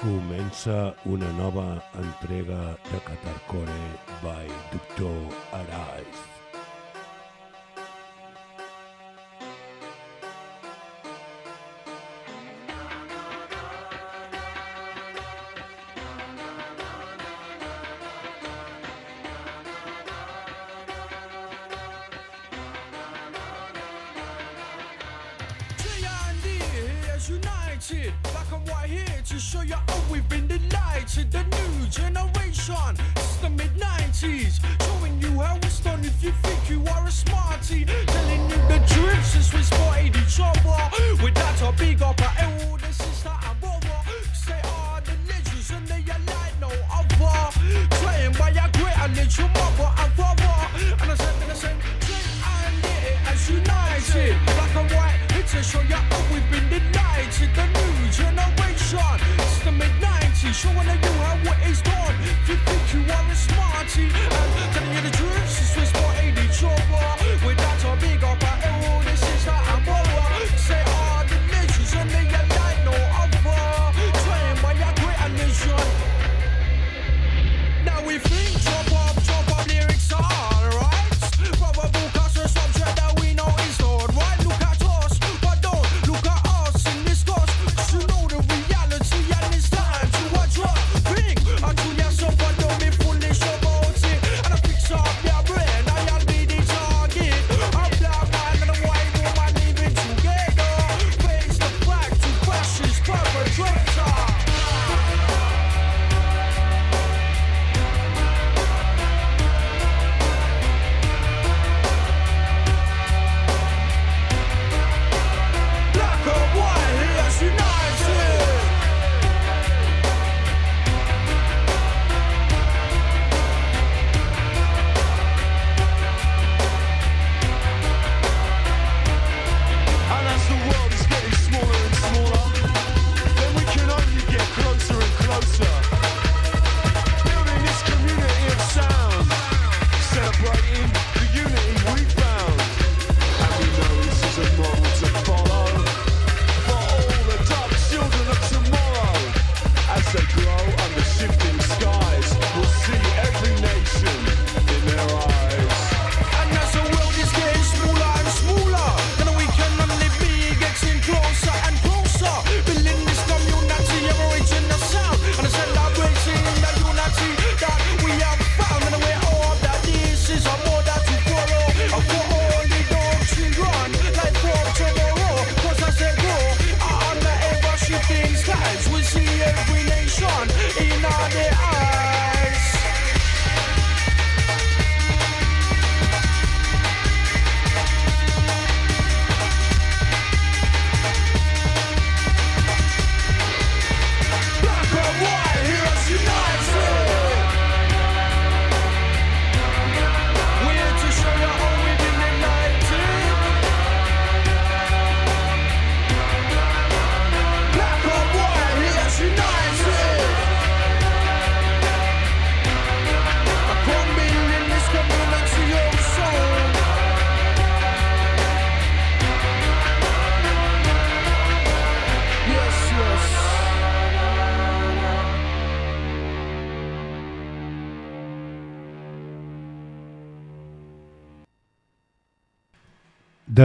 Comença una nova entrega de Catarcore by Dr. Arise.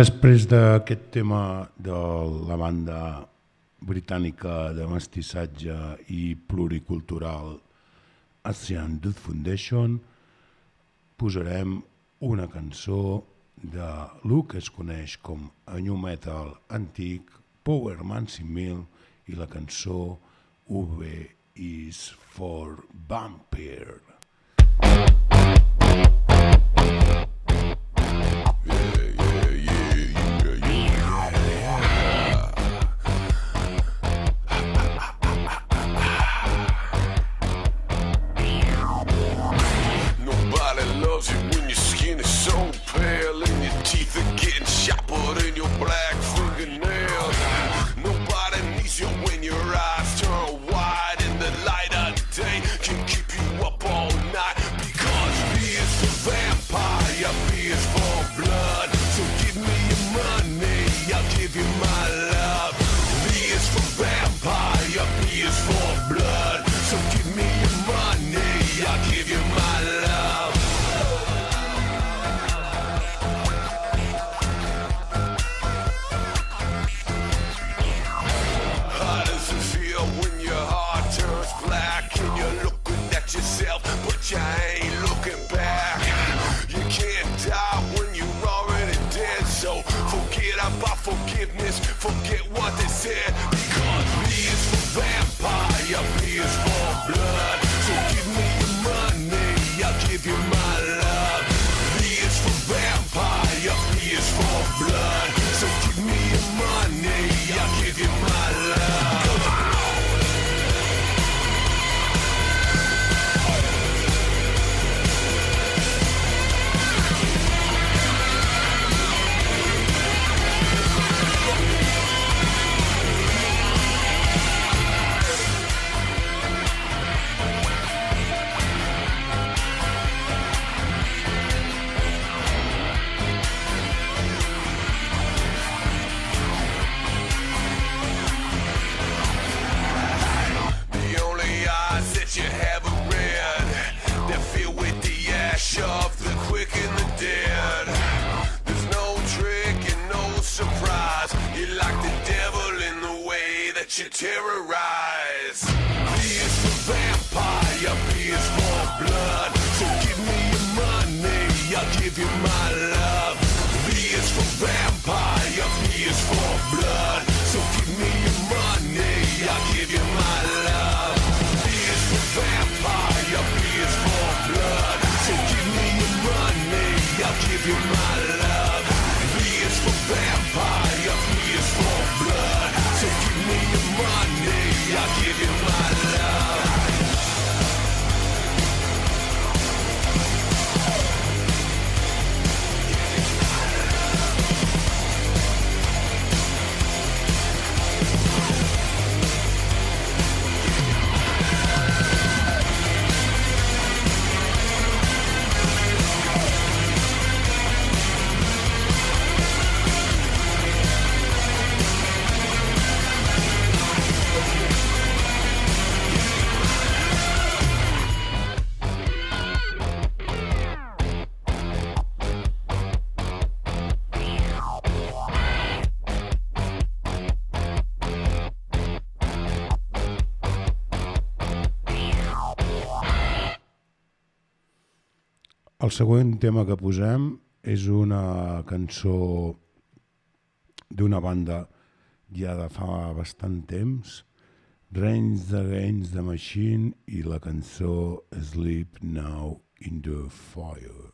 Després d'aquest tema de la banda britànica de mestissatge i pluricultural Asian Youth Foundation, posarem una cançó de lo que es coneix com a new metal antic, Power Man 5000 i la cançó V is for Vampire. Thank you. that you terrorize. B is for vampire, B is for blood. So give me your money, I'll give you my love. B is for vampire, B is for blood. següent tema que posem és una cançó d'una banda ja de fa bastant temps, Reigns the Gains the Machine i la cançó Sleep Now in the Fire.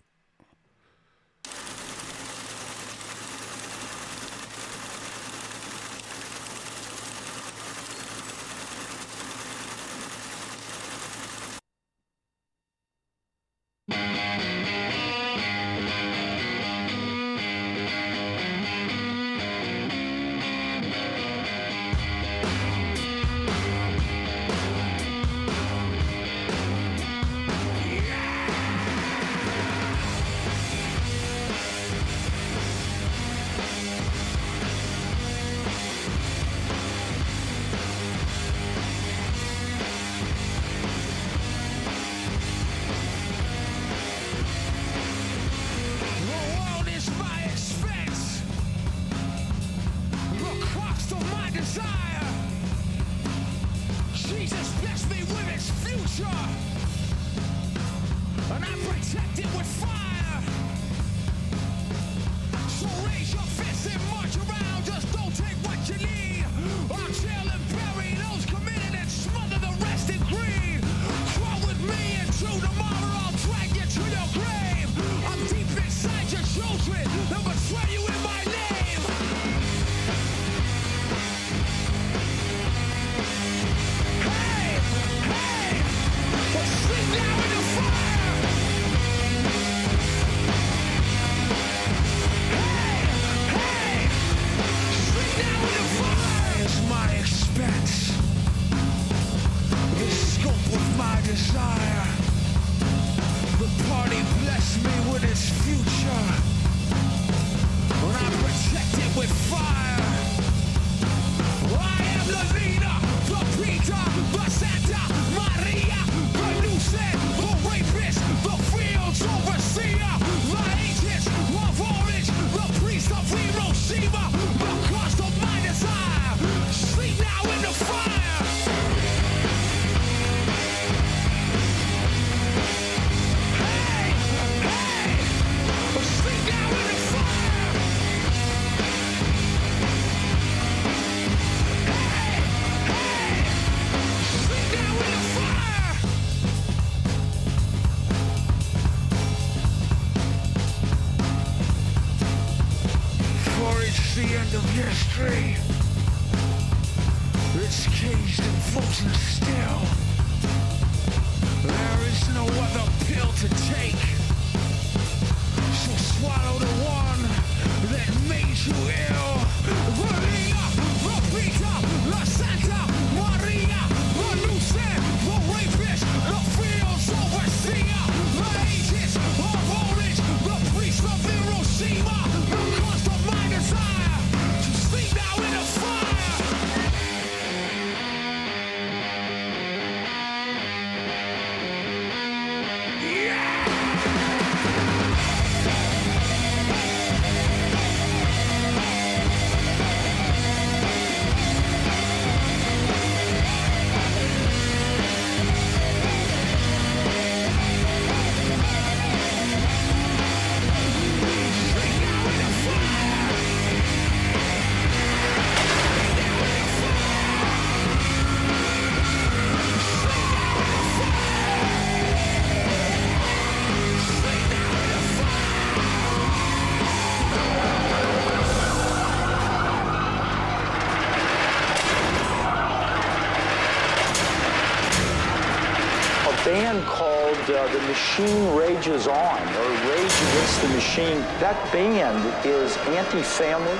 Machine Rages On, or Rage Against the Machine. That band is anti family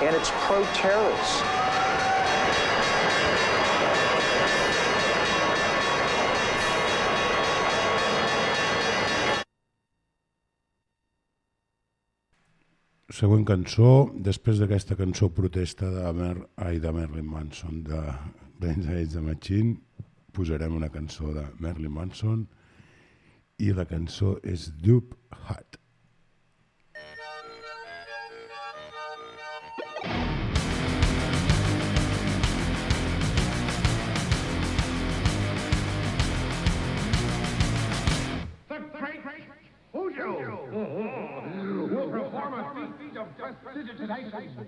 and it's pro terrorist. Següent cançó, després d'aquesta cançó protesta de, Mer ai, de Marilyn Manson, de Rage Against the Machine, posarem una cançó de Marilyn Manson i la cançó és Dupe Hut. will perform a feat of prestidigitation.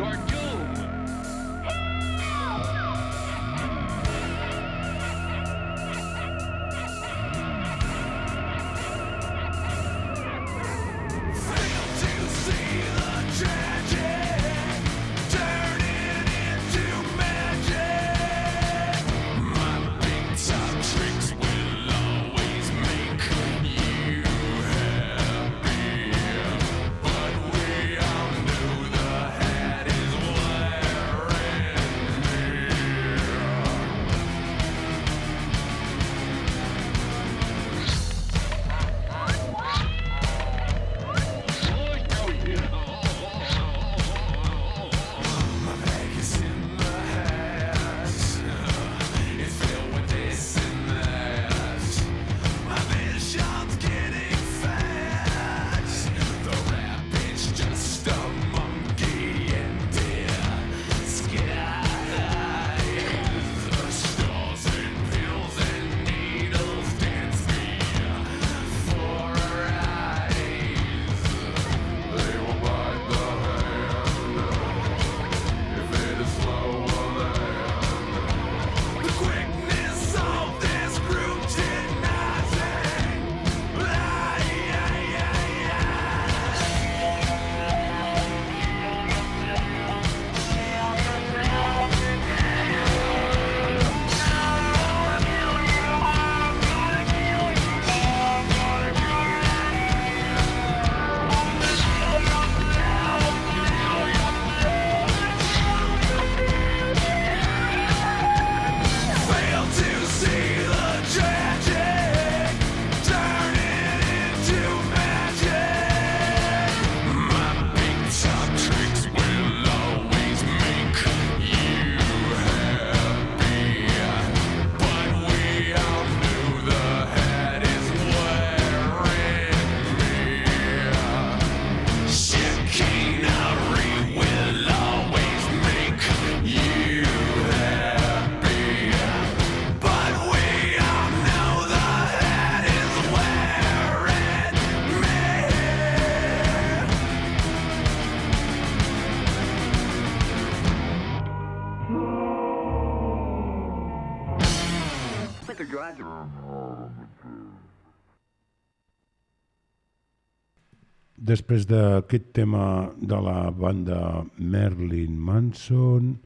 You're Després d'aquest tema de la banda Merlin Manson,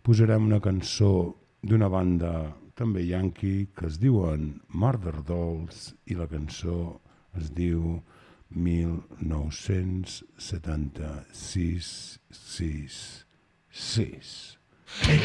posarem una cançó d'una banda també yankee que es diuen Murder Dolls i la cançó es diu 1976 6 6 I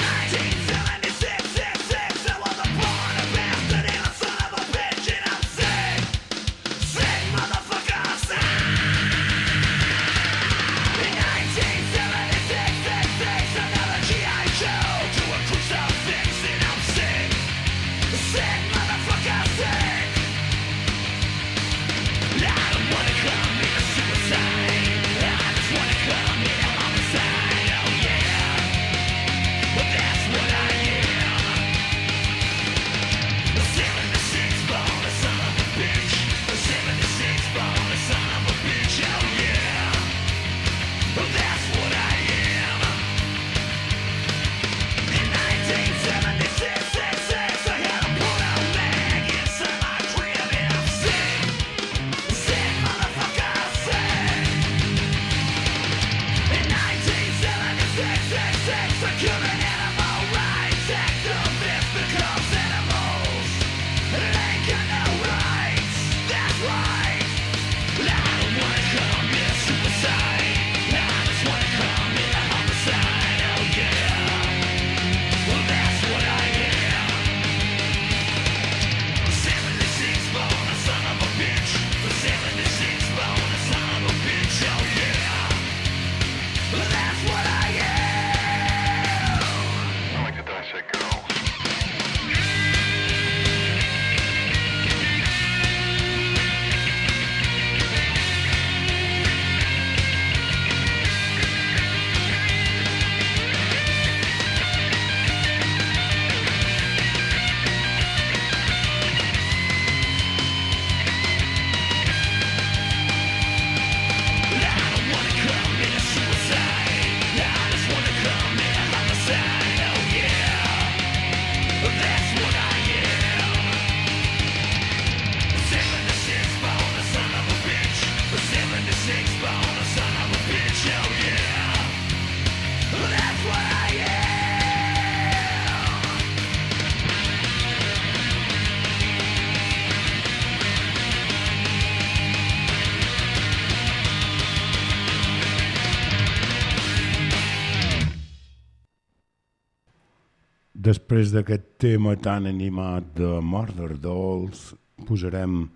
Després d'aquest tema tan animat de Murder Dolls, posarem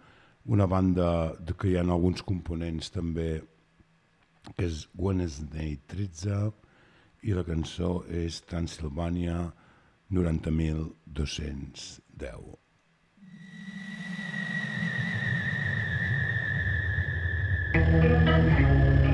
una banda de que hi ha alguns components també, que és Wednesday 13, i la cançó és Transylvania 90.210. My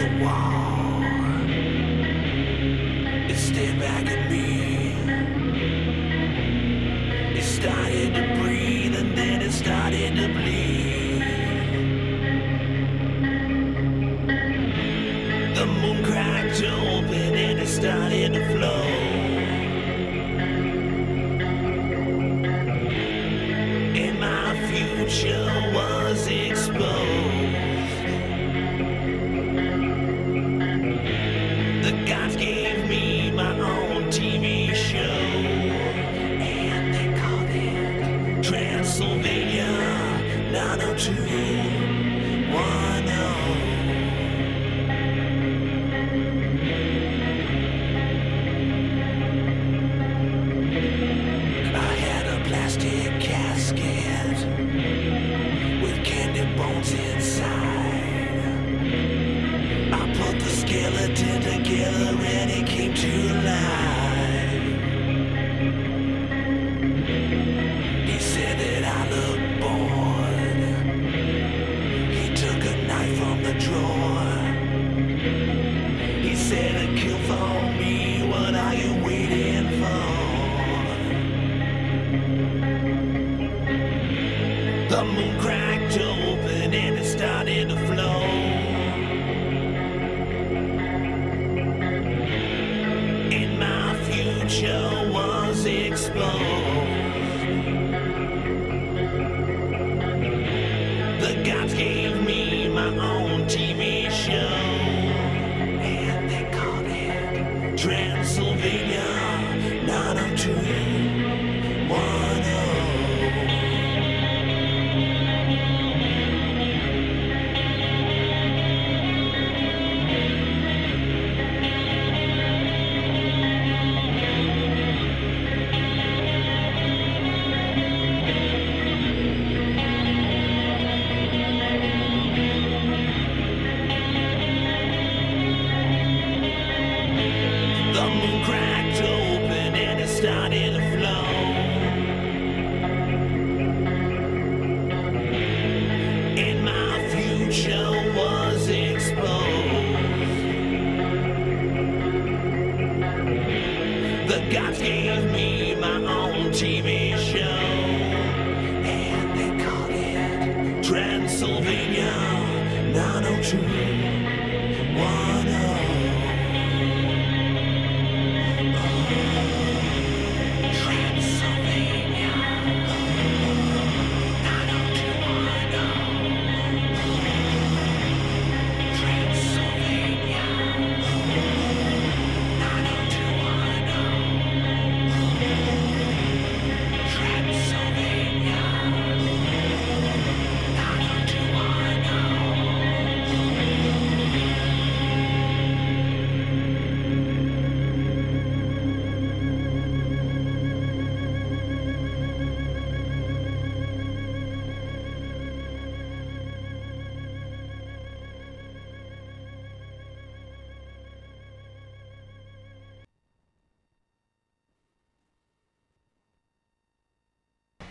the wall. Back at me. The gods gave me my own.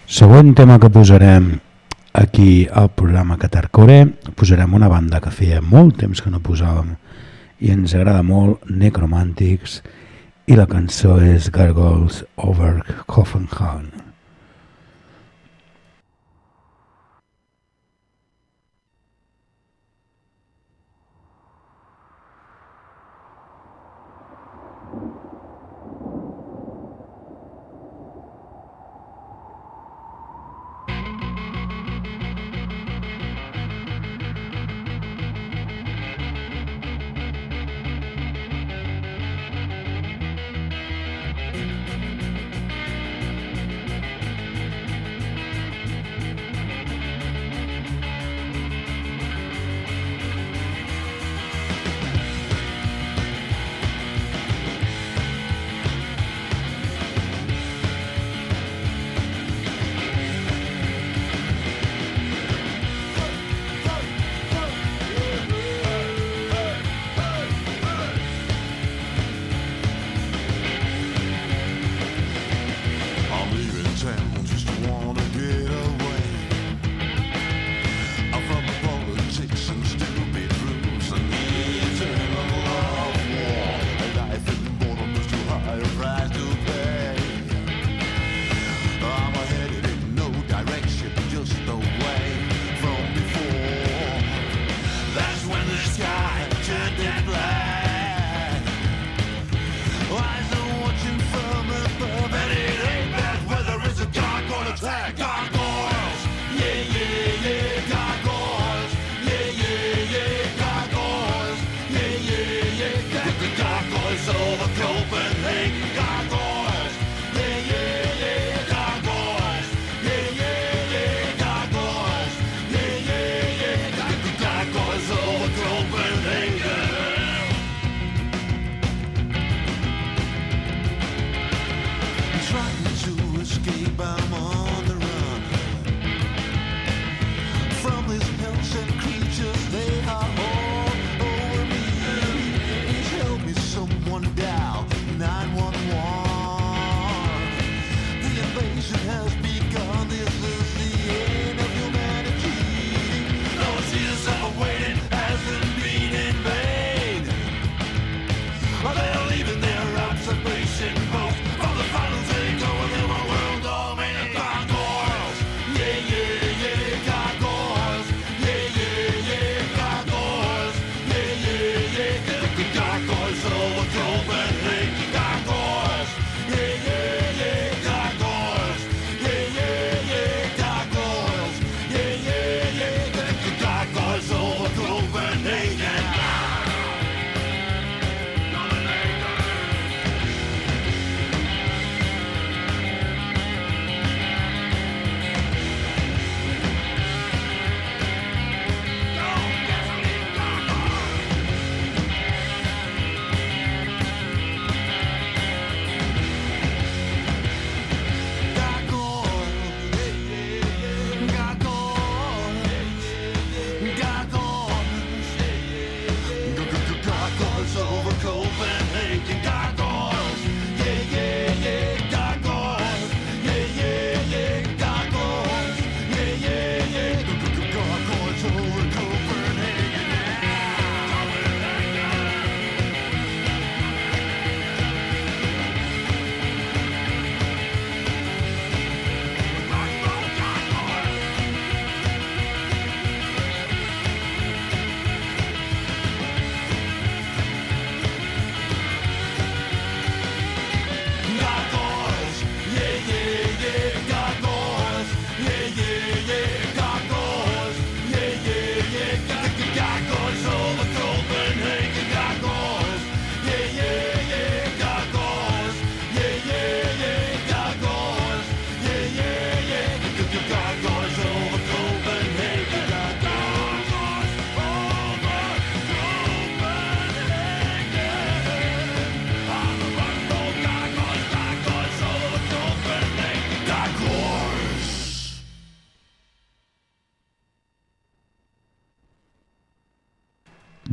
Següent tema que posarem aquí al programa Catarcore, posarem una banda que feia molt temps que no posàvem i ens agrada molt, Necromantics, i la cançó és Gargoyles over Coffin Coffenhagen.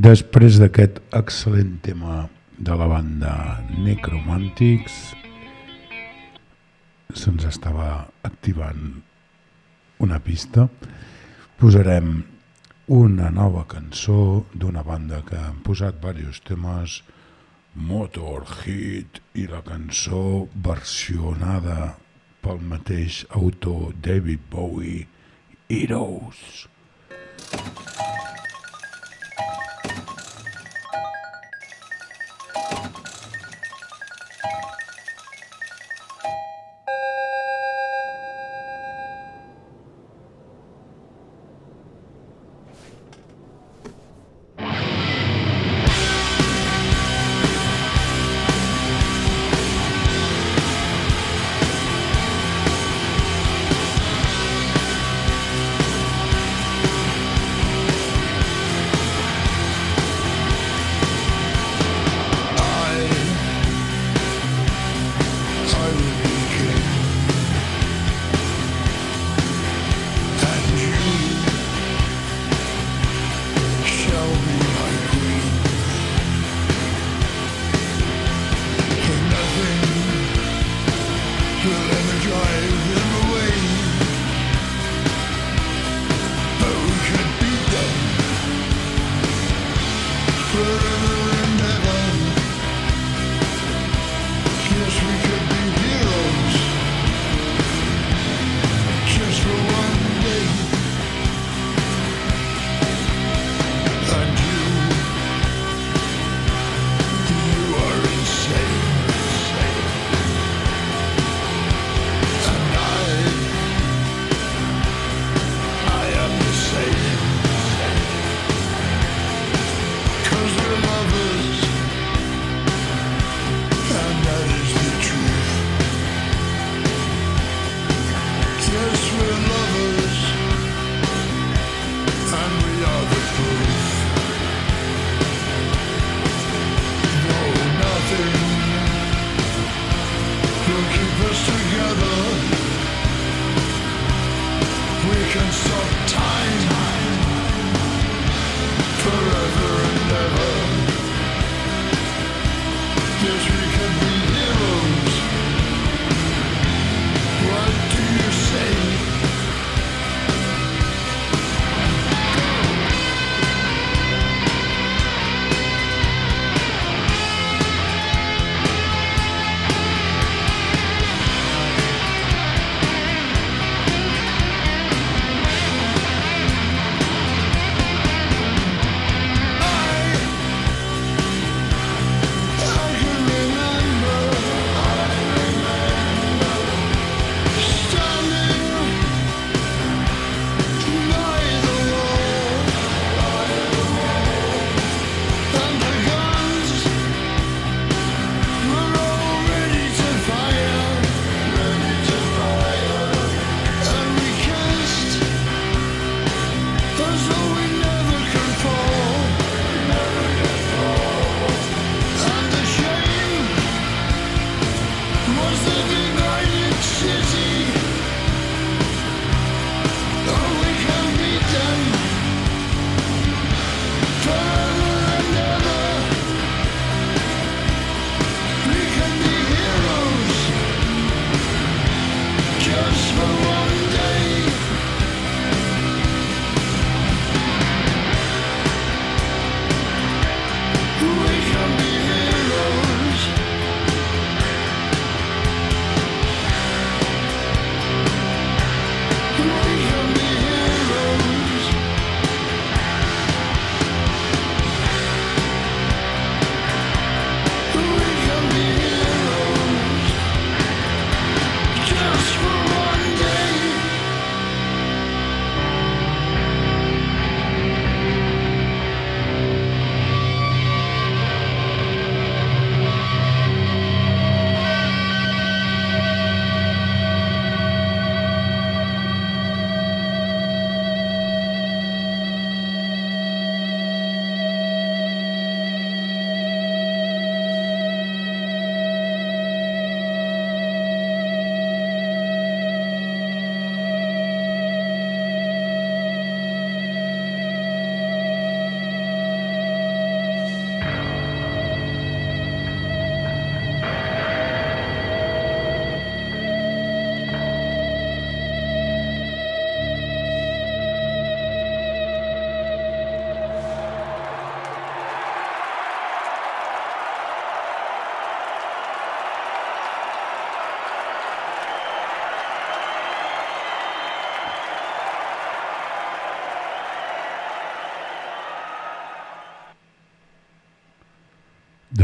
Després d'aquest excel·lent tema de la banda Necromantics, se'ns estava activant una pista. Posarem una nova cançó d'una banda que han posat diversos temes, Motorhead, i la cançó versionada pel mateix autor David Bowie, Heroes.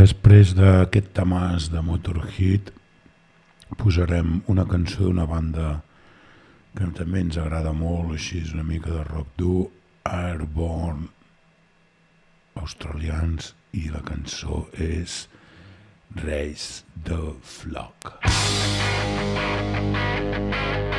Després d'aquest tamàs de Motorhead posarem una cançó d'una banda que també ens agrada molt, així és una mica de rock dur, Airborne, australians, i la cançó és Race the Flock. Música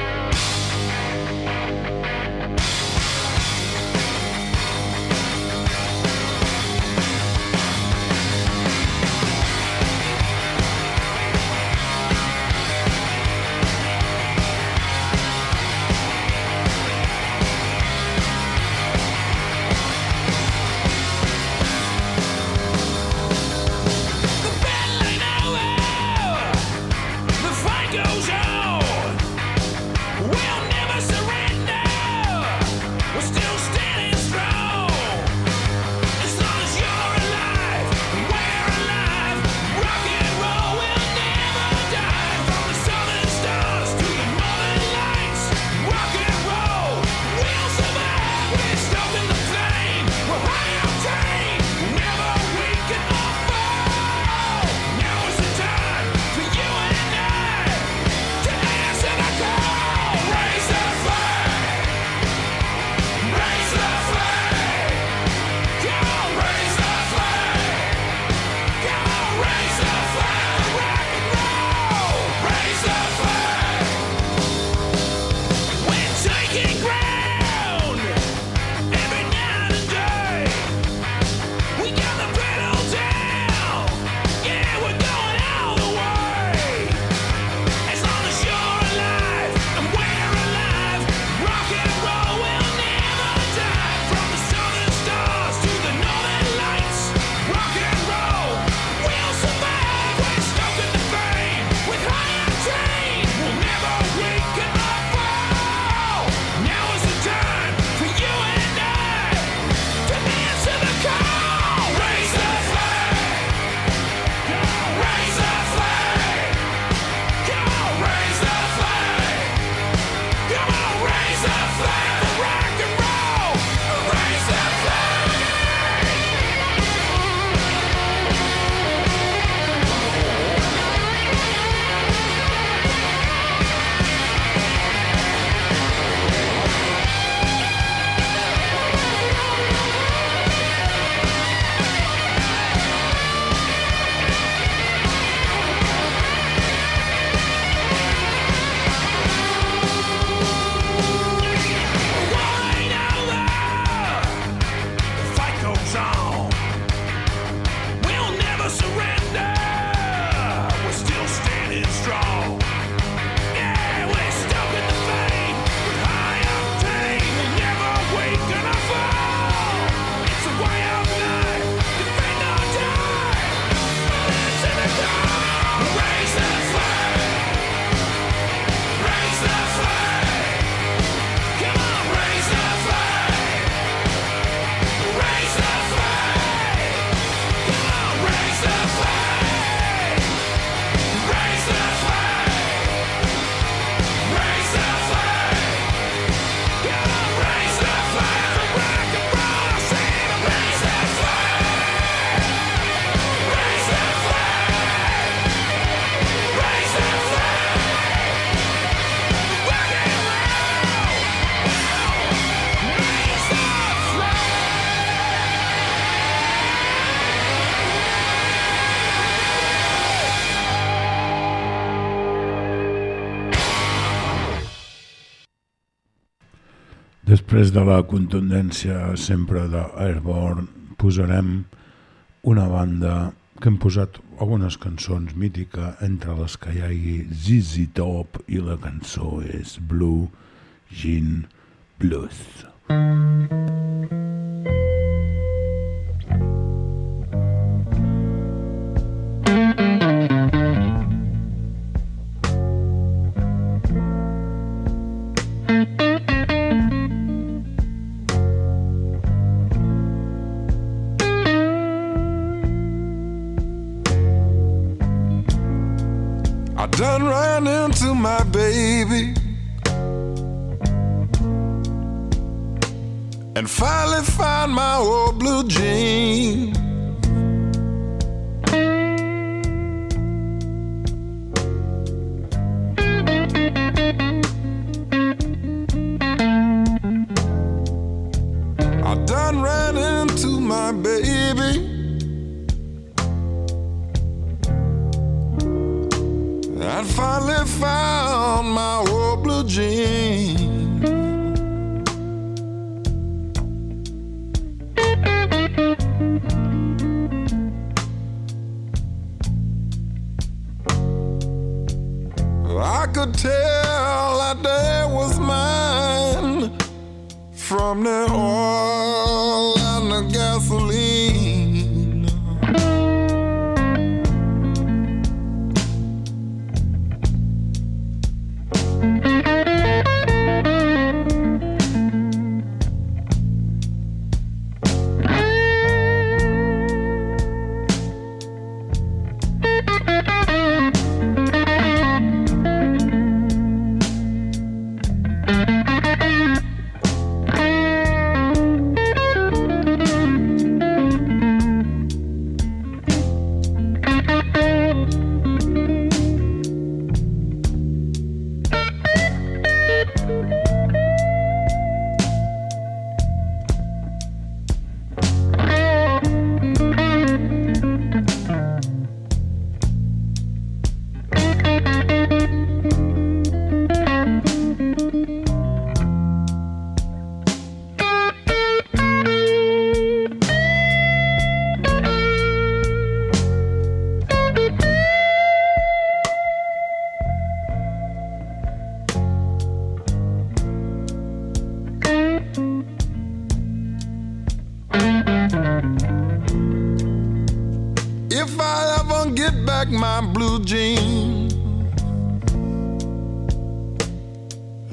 Després de la contundència sempre d'Airborne posarem una banda que hem posat algunes cançons mítica entre les que hi hagi ZZ Top i la cançó és Blue Jean Blues. running to my baby. And finally find my old blue jeans. I finally found my old blue jeans. I could tell that day was mine from the oil.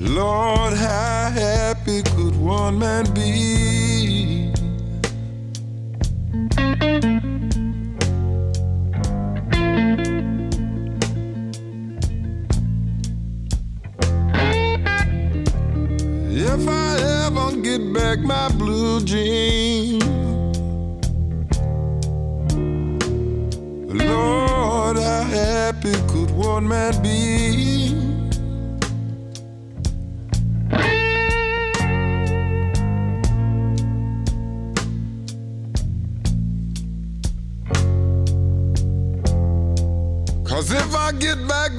Lord, how happy could one man be? If I ever get back my blue jeans. Lord, how happy could one man be? I get back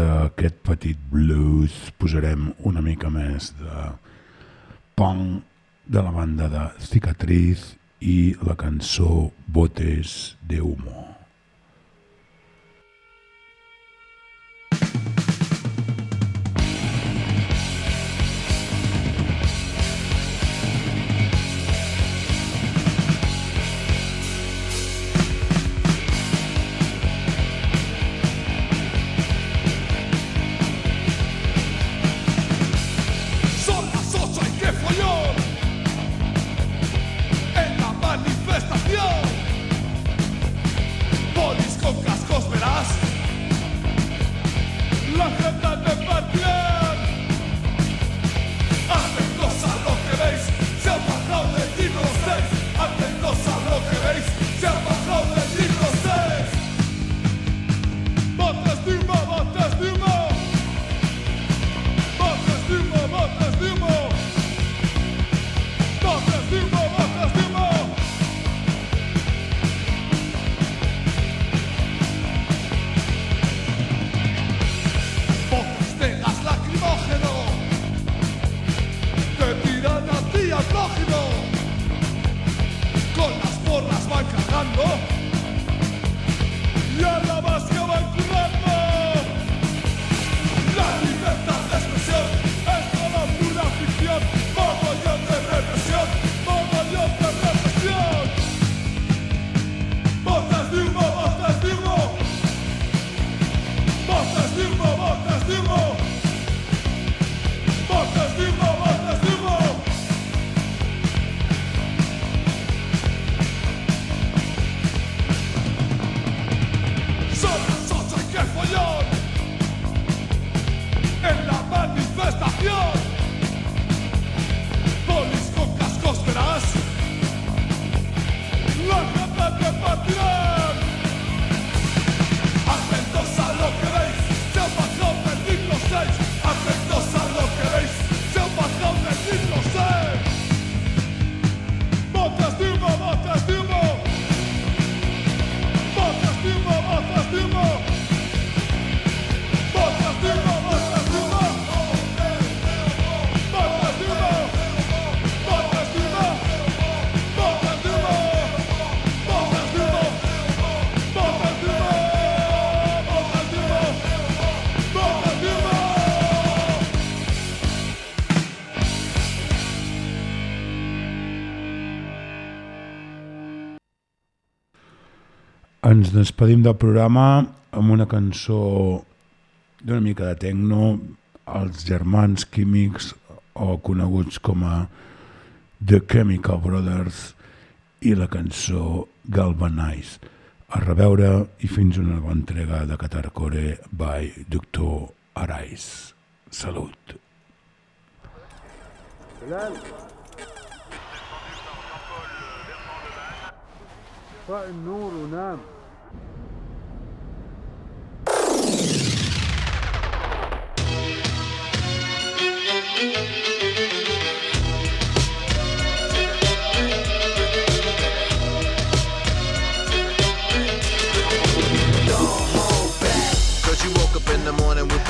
d'aquest petit blues posarem una mica més de punk de la banda de Cicatriz i la cançó Botes de Humo. Ens despedim del programa amb una cançó d'una mica de techno, els germans químics o coneguts com a The Chemical Brothers i la cançó Galvanize. A reveure i fins una nova entrega de Catarcore by Doctor Arais. Salut. النور ونام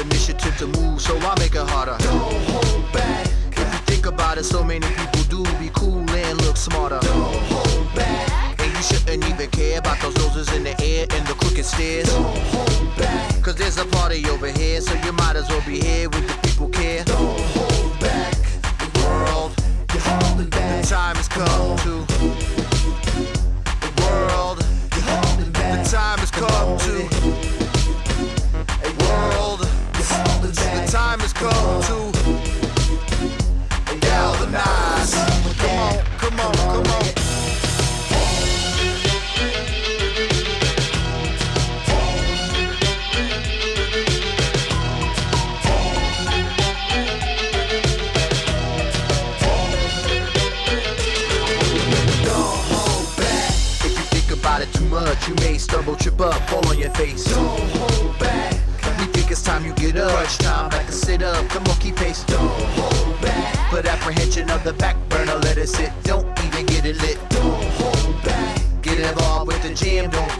initiative to move, so I make it harder. Don't hold you think about it, so many people do be cool and look smarter. Don't hold back. And you shouldn't even care about those noses in the air and the crooked stairs. Don't hold back. Cause there's a party over here, so you might as well be here with the people care. Don't hold time has come to. The world. The time has come to world. The time has come to up, fall on your face. Don't hold back. We think it's time you get up. Crunch time, back to sit up. Come on, keep pace. Don't hold back. Put apprehension on the back burner, let it sit. Don't even get it lit. Don't hold back. Get involved with the jam, don't